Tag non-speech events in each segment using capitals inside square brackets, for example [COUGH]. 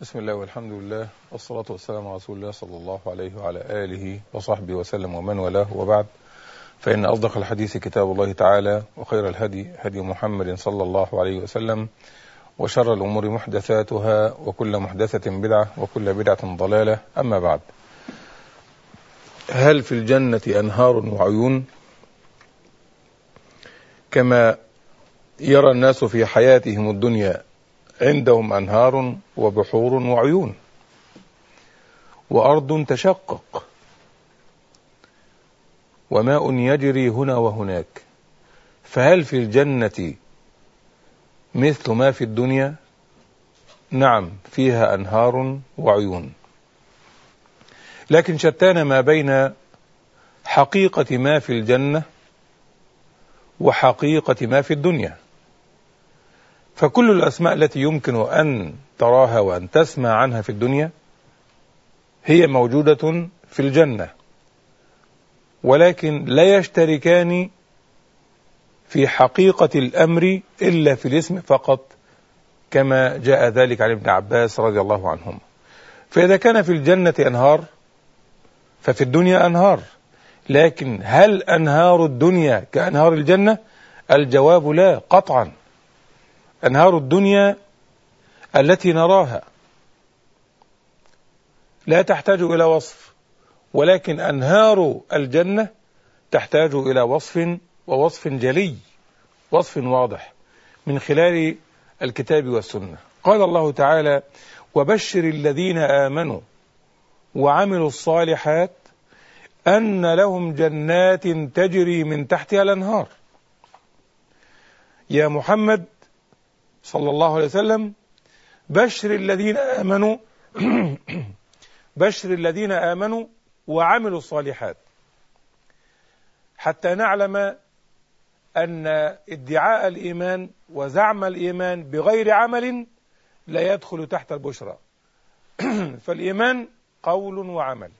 بسم الله والحمد لله والصلاة والسلام على رسول الله صلى الله عليه وعلى آله وصحبه وسلم ومن والاه وبعد. فإن أصدق الحديث كتاب الله تعالى وخير الهدي هدي محمد صلى الله عليه وسلم وشر الأمور محدثاتها وكل محدثة بدعة وكل بدعة ضلالة. أما بعد هل في الجنة أنهار وعيون؟ كما يرى الناس في حياتهم الدنيا عندهم أنهار وبحور وعيون وأرض تشقق وماء يجري هنا وهناك. فهل في الجنة مثل ما في الدنيا؟ نعم فيها أنهار وعيون. لكن شتان ما بين حقيقة ما في الجنة وحقيقة ما في الدنيا. فكل الأسماء التي يمكن أن تراها وأن تسمع عنها في الدنيا هي موجودة في الجنة. ولكن لا يشتركان في حقيقة الأمر إلا في الاسم فقط كما جاء ذلك عن ابن عباس رضي الله عنهم فإذا كان في الجنة أنهار ففي الدنيا أنهار. لكن هل أنهار الدنيا كأنهار الجنة؟ الجواب لا قطعا. أنهار الدنيا التي نراها. لا تحتاج إلى وصف ولكن أنهار الجنة تحتاج إلى وصف ووصف جلي وصف واضح من خلال الكتاب والسنة. قال الله تعالى وبشر الذين آمنوا وعملوا الصالحات أن لهم جنات تجري من تحتها الأنهار. يا محمد صلى الله عليه وسلم بشر الذين آمنوا [CLEARS THROAT] بشر الذين آمنوا وعملوا الصالحات. حتى نعلم أن ادعاء الإيمان وزعم الإيمان بغير عمل لا يدخل تحت البشرى. [CLEARS THROAT] فالإيمان قول وعمل.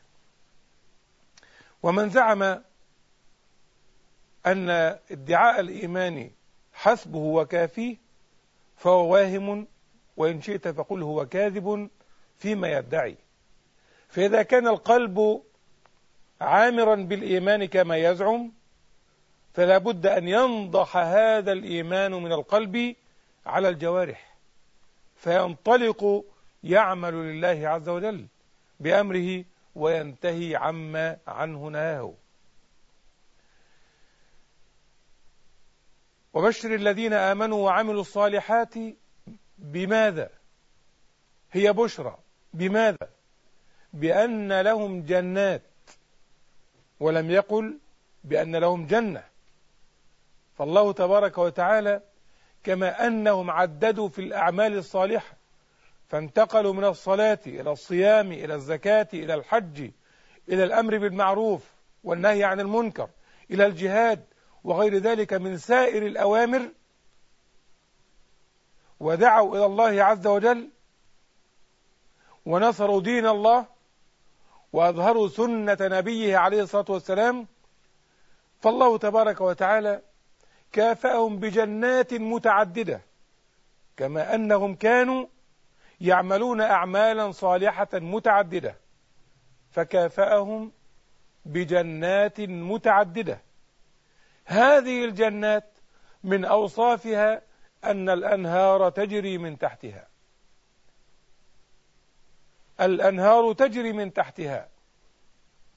ومن زعم أن ادعاء الإيمان حسبه وكافيه فهو واهم وإن شئت فقل هو كاذب فيما يدعي. فإذا كان القلب عامرا بالإيمان كما يزعم فلا بد أن ينضح هذا الإيمان من القلب على الجوارح فينطلق يعمل لله عز وجل بأمره وينتهي عما عنه نهاه. وبشر الذين آمنوا وعملوا الصالحات بماذا؟ هي بشرى. بماذا؟ بأن لهم جنات. ولم يقل بأن لهم جنة. فالله تبارك وتعالى كما أنهم عددوا في الأعمال الصالحة فانتقلوا من الصلاة إلى الصيام إلى الزكاة إلى الحج إلى الأمر بالمعروف والنهي عن المنكر إلى الجهاد وغير ذلك من سائر الأوامر ودعوا إلى الله عز وجل ونصروا دين الله وأظهروا سنة نبيه عليه الصلاة والسلام فالله تبارك وتعالى كافأهم بجنات متعددة كما أنهم كانوا يعملون أعمالا صالحة متعددة فكافأهم بجنات متعددة. هذه الجنات من أوصافها أن الأنهار تجري من تحتها. الأنهار تجري من تحتها.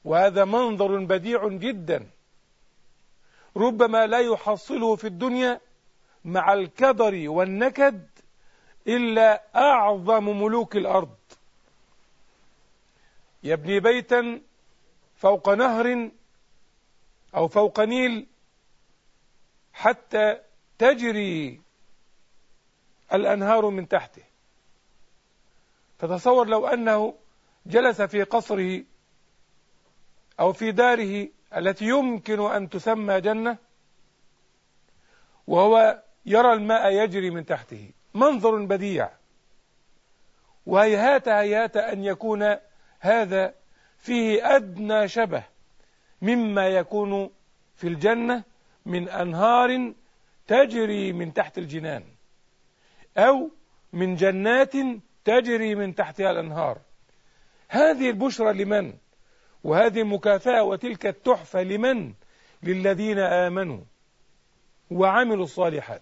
وهذا منظر بديع جدا. ربما لا يحصله في الدنيا مع الكدر والنكد إلا أعظم ملوك الأرض. يبني بيتا فوق نهر أو فوق نيل حتى تجري الأنهار من تحته. فتصور لو أنه جلس في قصره أو في داره التي يمكن أن تسمى جنة وهو يرى الماء يجري من تحته. منظر بديع. وهيهات هيهات أن يكون هذا فيه أدنى شبه مما يكون في الجنة. من أنهار تجري من تحت الجنان أو من جنات تجري من تحتها الأنهار. هذه البشرى لمن؟ وهذه المكافأة وتلك التحفة لمن؟ للذين آمنوا وعملوا الصالحات.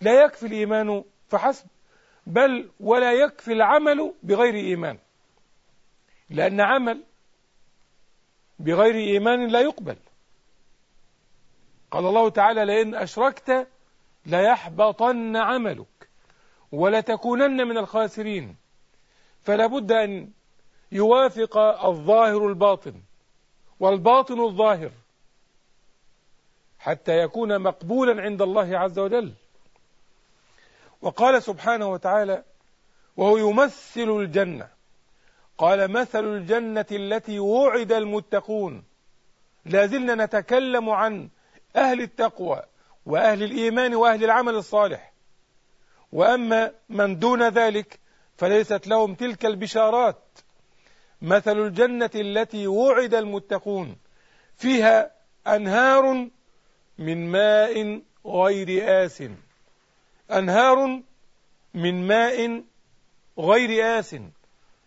لا يكفي الإيمان فحسب بل ولا يكفي العمل بغير إيمان. لأن عمل بغير إيمان لا يقبل. قال الله تعالى لئن أشركت ليحبطن عملك ولتكونن من الخاسرين. فلا بد أن يوافق الظاهر الباطن والباطن الظاهر حتى يكون مقبولا عند الله عز وجل. وقال سبحانه وتعالى وهو يمثل الجنة. قال مثل الجنة التي وعد المتقون. لازلنا نتكلم عن أهل التقوى وأهل الإيمان وأهل العمل الصالح. وأما من دون ذلك فليست لهم تلك البشارات. مثل الجنة التي وعد المتقون فيها أنهار من ماء غير آس أنهار من ماء غير آس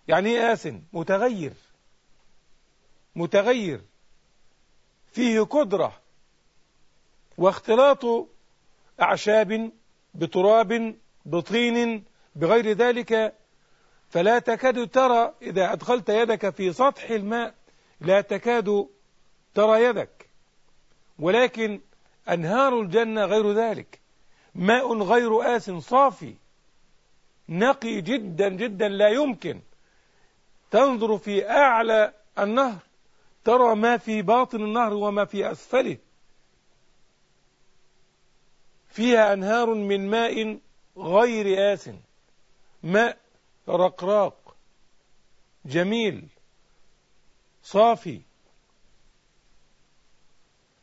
يعني إيه آس متغير. متغير. فيه قدرة. واختلاط أعشاب بتراب بطين بغير ذلك فلا تكاد ترى إذا أدخلت يدك في سطح الماء لا تكاد ترى يدك. ولكن أنهار الجنة غير ذلك. ماء غير آس صافي. نقي جدا جدا لا يمكن. تنظر في أعلى النهر ترى ما في باطن النهر وما في أسفله. فيها أنهار من ماء غير آس. ماء رقراق جميل صافي.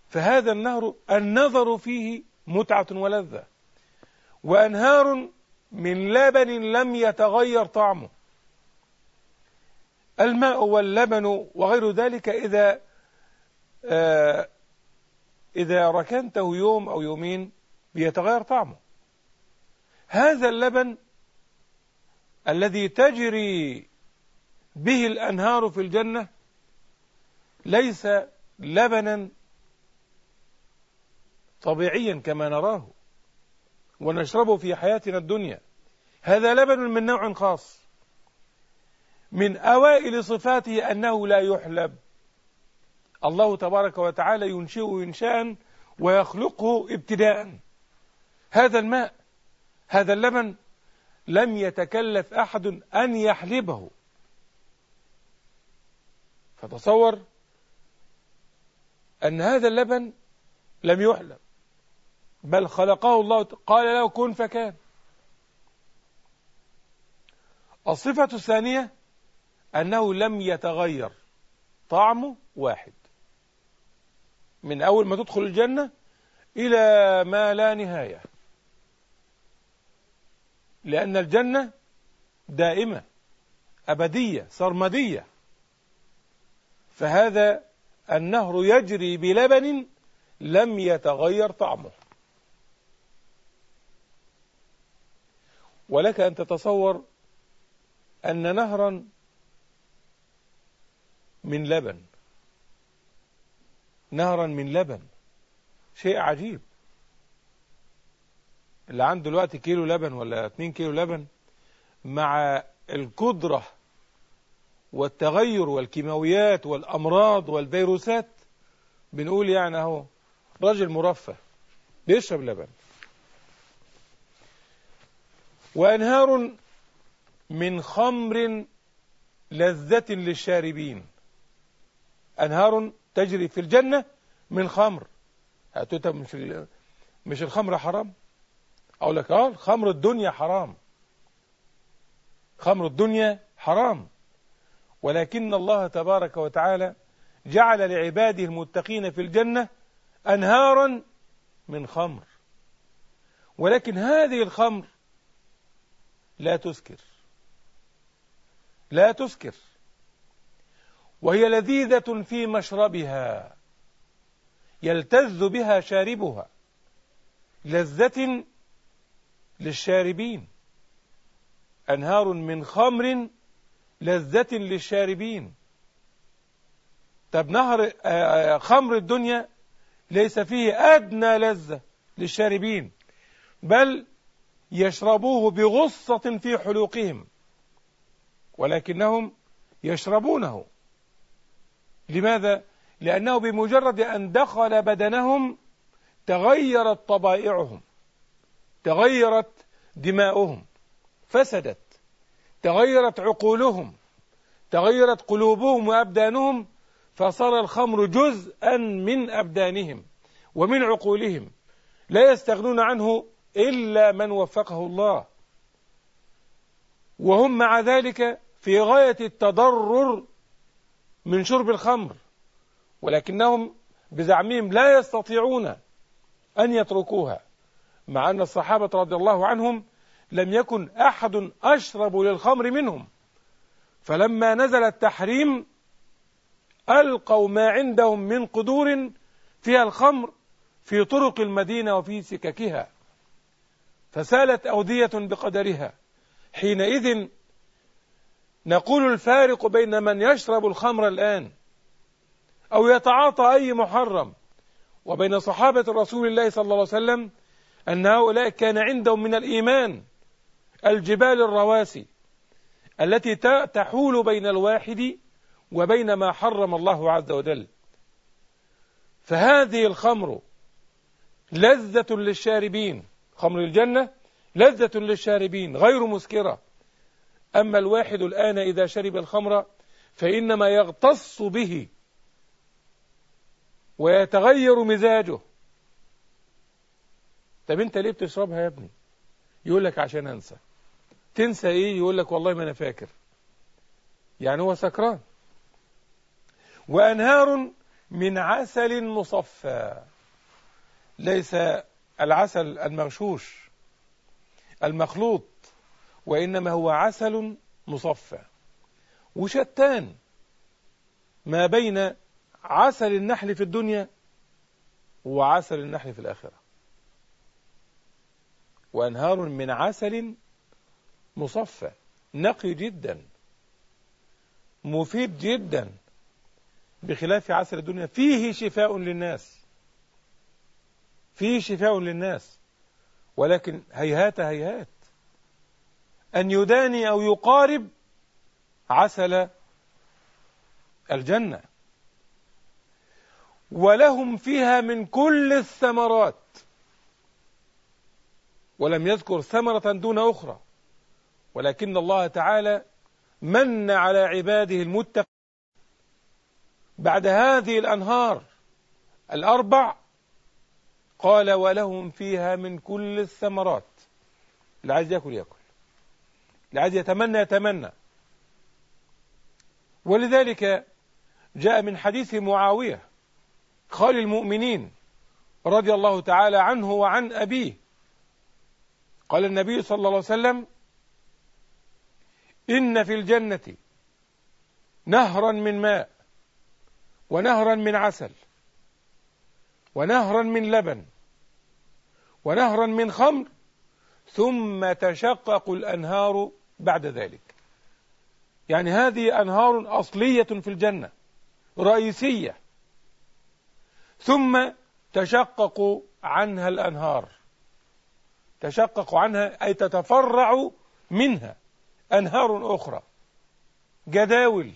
فهذا النهر النظر فيه متعة ولذة. وأنهار من لبن لم يتغير طعمه. الماء واللبن وغير ذلك إذا آه إذا ركنته يوم أو يومين بيتغير طعمه. هذا اللبن الذي تجري به الأنهار في الجنة ليس لبنا طبيعيا كما نراه ونشربه في حياتنا الدنيا. هذا لبن من نوع خاص من أوائل صفاته أنه لا يحلب. الله تبارك وتعالى ينشئه إنشاء ويخلقه ابتداء. هذا الماء هذا اللبن لم يتكلف أحد أن يحلبه. فتصور أن هذا اللبن لم يحلب بل خلقه الله قال له كن فكان. الصفة الثانية أنه لم يتغير طعمه واحد. من أول ما تدخل الجنة إلى ما لا نهاية. لأن الجنة دائمة أبدية سرمدية فهذا النهر يجري بلبن لم يتغير طعمه. ولك أن تتصور أن نهرا من لبن. نهرا من لبن. شيء عجيب. اللي عنده دلوقتي كيلو لبن ولا 2 كيلو لبن مع القدرة والتغير والكيماويات والأمراض والفيروسات بنقول يعني أهو راجل مرفه بيشرب لبن. وأنهار من خمر لذة للشاربين. أنهار تجري في الجنة من خمر. مش مش الخمر حرام؟ أقول لك آه خمر الدنيا حرام. خمر الدنيا حرام. ولكن الله تبارك وتعالى جعل لعباده المتقين في الجنة أنهارا من خمر. ولكن هذه الخمر لا تسكر. لا تسكر. وهي لذيذة في مشربها. يلتذ بها شاربها. لذة للشاربين. أنهار من خمر لذة للشاربين. طب نهر خمر الدنيا ليس فيه أدنى لذة للشاربين بل يشربوه بغصة في حلوقهم ولكنهم يشربونه. لماذا؟ لأنه بمجرد أن دخل بدنهم تغيرت طبائعهم. تغيرت دماؤهم فسدت تغيرت عقولهم تغيرت قلوبهم وأبدانهم فصار الخمر جزءا من أبدانهم ومن عقولهم لا يستغنون عنه إلا من وفقه الله. وهم مع ذلك في غاية التضرر من شرب الخمر ولكنهم بزعمهم لا يستطيعون أن يتركوها. مع أن الصحابة رضي الله عنهم لم يكن أحد أشرب للخمر منهم. فلما نزل التحريم ألقوا ما عندهم من قدور فيها الخمر في طرق المدينة وفي سككها. فسالت أودية بقدرها. حينئذ نقول الفارق بين من يشرب الخمر الآن أو يتعاطى أي محرم وبين صحابة رسول الله صلى الله عليه وسلم أن هؤلاء كان عندهم من الإيمان الجبال الرواسي التي تحول بين الواحد وبين ما حرم الله عز وجل. فهذه الخمر لذة للشاربين. خمر الجنة لذة للشاربين غير مسكرة. أما الواحد الآن إذا شرب الخمر فإنما يغتص به ويتغير مزاجه. طب انت ليه بتشربها يا ابني؟ يقول لك عشان انسى. تنسى إيه؟ يقول لك والله ما أنا فاكر. يعني هو سكران. وانهار من عسل مصفى. ليس العسل المغشوش المخلوط وإنما هو عسل مصفى. وشتان. ما بين عسل النحل في الدنيا وعسل النحل في الآخرة. وأنهار من عسل مصفى. نقي جدا. مفيد جدا. بخلاف عسل الدنيا. فيه شفاء للناس. فيه شفاء للناس. ولكن هيهات هيهات. أن يداني أو يقارب عسل الجنة. ولهم فيها من كل الثمرات. ولم يذكر ثمرة دون أخرى. ولكن الله تعالى من على عباده المتقين. بعد هذه الأنهار الأربع قال ولهم فيها من كل الثمرات. اللي عايز يأكل يأكل. اللي عايز يتمنى يتمنى. ولذلك جاء من حديث معاوية خال المؤمنين رضي الله تعالى عنه وعن أبيه قال النبي صلى الله عليه وسلم إن في الجنة نهرا من ماء ونهرا من عسل ونهرا من لبن ونهرا من خمر ثم تشقق الأنهار بعد ذلك. يعني هذه أنهار أصلية في الجنة رئيسية. ثم تشقق عنها الأنهار. تشقق عنها أي تتفرع منها. أنهار أخرى جداول.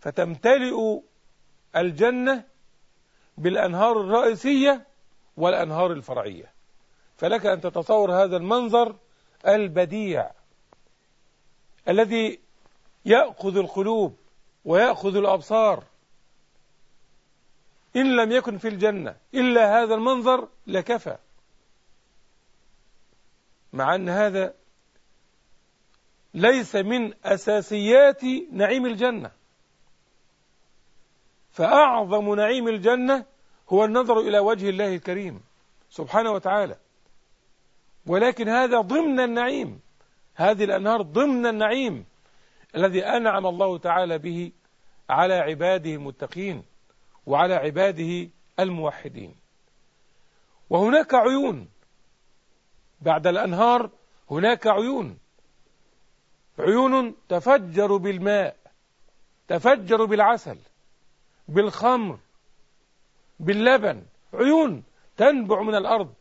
فتمتلئ الجنة بالأنهار الرئيسية والأنهار الفرعية. فلك أن تتصور هذا المنظر البديع الذي يأخذ القلوب ويأخذ الأبصار. إن لم يكن في الجنة إلا هذا المنظر لكفى. مع أن هذا ليس من أساسيات نعيم الجنة. فأعظم نعيم الجنة هو النظر إلى وجه الله الكريم سبحانه وتعالى. ولكن هذا ضمن النعيم. هذه الأنهار ضمن النعيم الذي أنعم الله تعالى به على عباده المتقين. وعلى عباده الموحدين. وهناك عيون. بعد الأنهار هناك عيون. عيون تفجر بالماء تفجر بالعسل بالخمر باللبن. عيون تنبع من الأرض.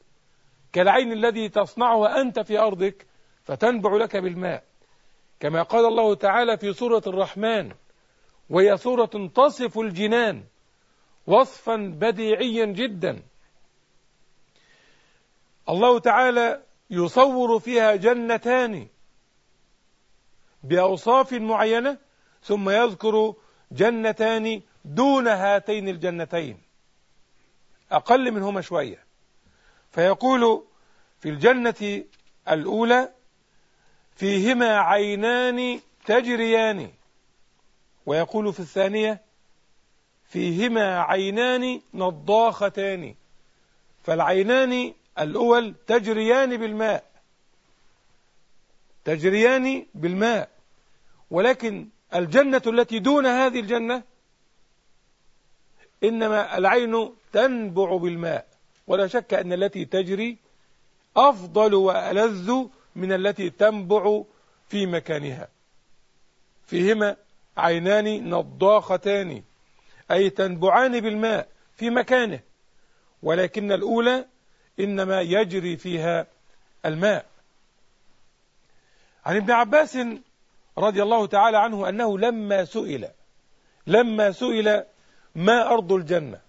كالعين الذي تصنعه أنت في أرضك فتنبع لك بالماء. كما قال الله تعالى في سورة الرحمن وهي سورة تصف الجنان. وصفا بديعيا جدا. الله تعالى يصور فيها جنتان بأوصاف معينة ثم يذكر جنتان دون هاتين الجنتين. أقل منهما شوية. فيقول في الجنة الأولى فيهما عينان تجريان. ويقول في الثانية فيهما عينان نضاختان. فالعينان الأول تجريان بالماء. تجريان بالماء. ولكن الجنة التي دون هذه الجنة إنما العين تنبع بالماء. ولا شك أن التي تجري أفضل وألذ من التي تنبع في مكانها. فيهما عينان نضاختان. أي تنبعان بالماء في مكانه ولكن الأولى إنما يجري فيها الماء. عن ابن عباس رضي الله تعالى عنه أنه لما سئل لما سئل ما أرض الجنة؟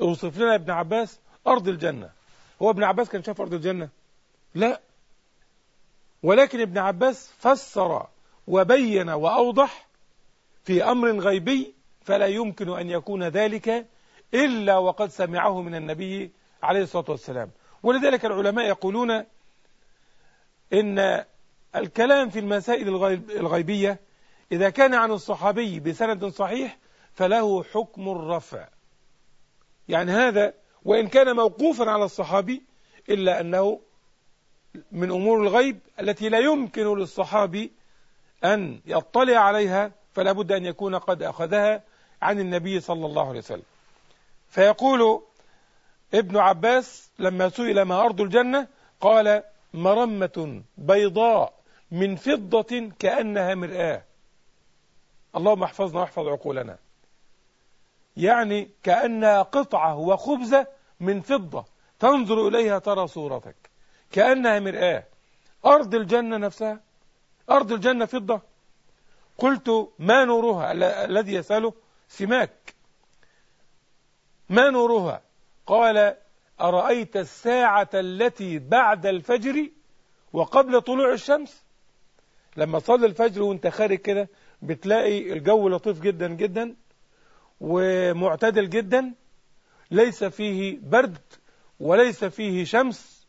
أوصف لنا ابن عباس أرض الجنة. هو ابن عباس كان شاف أرض الجنة؟ لا. ولكن ابن عباس فسر وبين وأوضح في أمر غيبي فلا يمكن أن يكون ذلك إلا وقد سمعه من النبي عليه الصلاة والسلام. ولذلك العلماء يقولون إن الكلام في المسائل الغيبية إذا كان عن الصحابي بسند صحيح فله حكم الرفع. يعني هذا وإن كان موقوفا على الصحابي إلا أنه من أمور الغيب التي لا يمكن للصحابي أن يطلع عليها فلا بد أن يكون قد أخذها عن النبي صلى الله عليه وسلم. فيقول ابن عباس لما سئل ما أرض الجنة قال مرمة بيضاء من فضة كأنها مرآة. اللهم احفظنا واحفظ عقولنا. يعني كأنها قطعة وخبزة من فضة. تنظر إليها ترى صورتك. كأنها مرآة. أرض الجنة نفسها؟ أرض الجنة فضة؟ قلت ما نورها الذي يسأله؟ سماك. ما نورها؟ قال أرأيت الساعة التي بعد الفجر وقبل طلوع الشمس؟ لما تصلي الفجر وانت خارج كده بتلاقي الجو لطيف جدا جدا ومعتدل جدا ليس فيه برد وليس فيه شمس.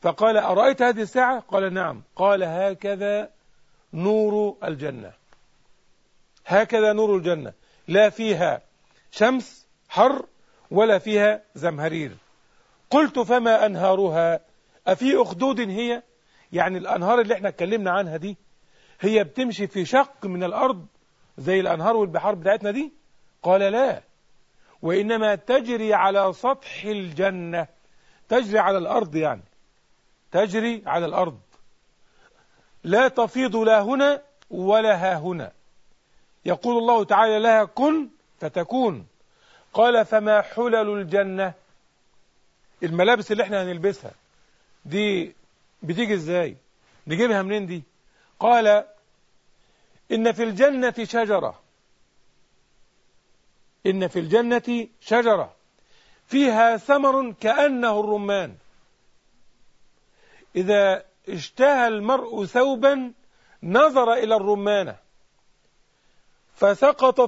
فقال أرأيت هذه الساعة؟ قال نعم. قال هكذا نور الجنة. هكذا نور الجنة. لا فيها شمس حر ولا فيها زمهرير. قلت فما أنهارها؟ أفي أخدود هي؟ يعني الأنهار اللي إحنا اتكلمنا عنها دي هي بتمشي في شق من الأرض زي الأنهار والبحار بتاعتنا دي؟ قال لا. وإنما تجري على سطح الجنة. تجري على الأرض يعني. تجري على الأرض. لا تفيض لا هنا ولا ها هنا. يقول الله تعالى لها كن فتكون. قال فما حلل الجنة؟ الملابس اللي إحنا هنلبسها دي بتيجي إزاي؟ نجيبها منين دي؟ قال إن في الجنة شجرة. إن في الجنة شجرة. فيها ثمر كأنه الرمان. إذا اشتهى المرء ثوبا نظر إلى الرمانة. فسقطت